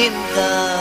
in the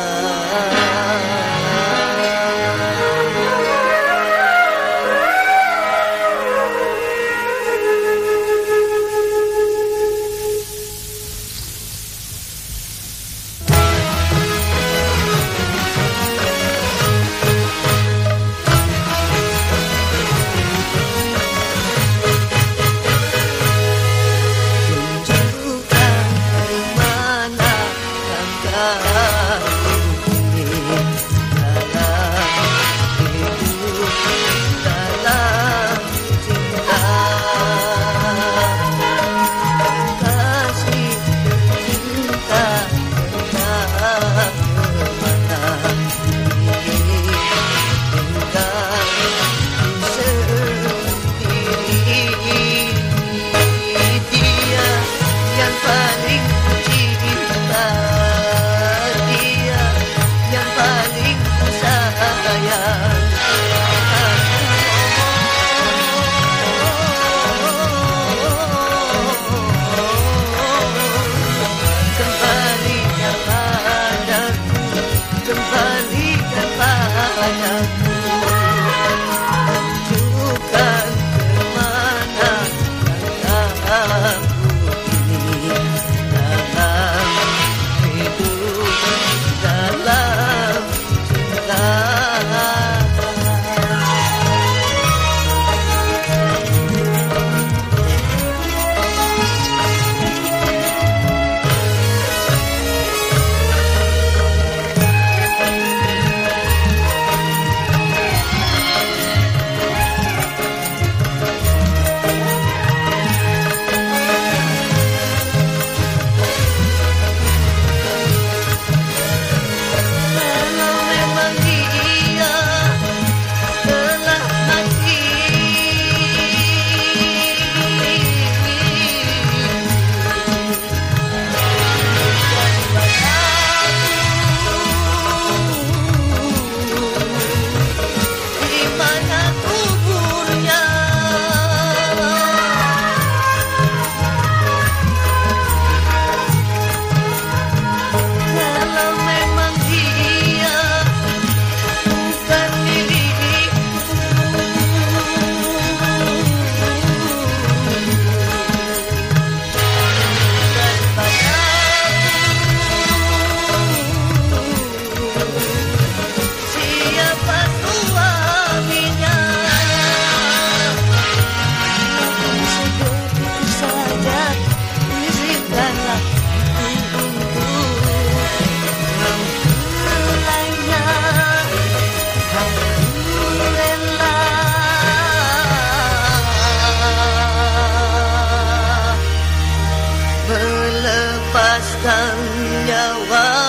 nyawaku